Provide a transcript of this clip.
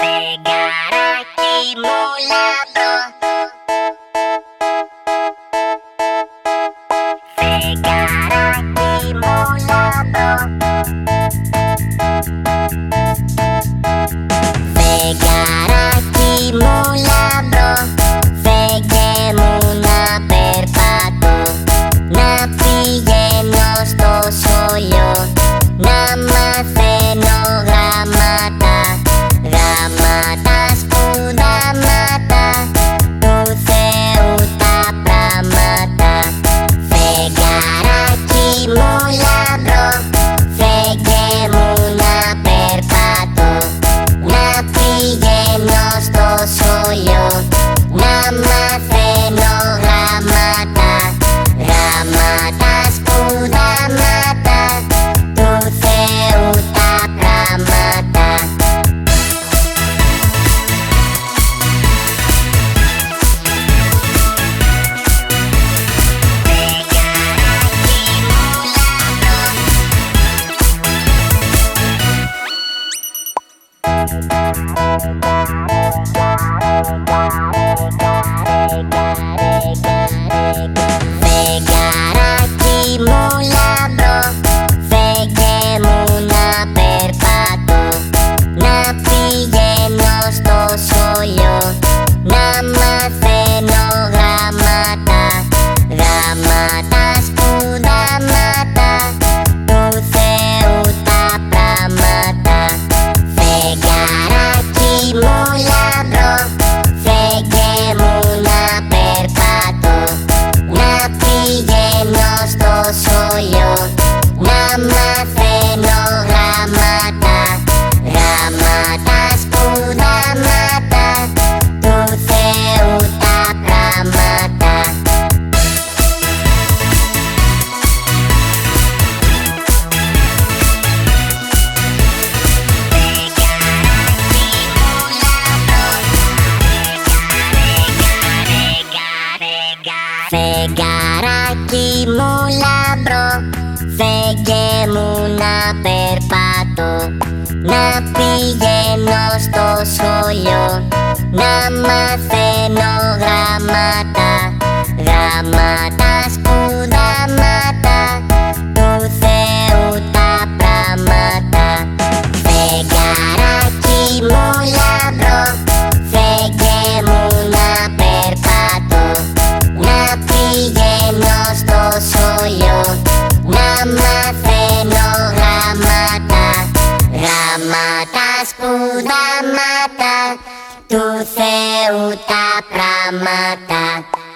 segara kimula Big, big, big, big, Φεγγαράκι μου λαμπρό. Φέγγε μου να περπάτω Να πηγαίνω στο σχολείο. Να μαθαίνω do céu tá pra matar.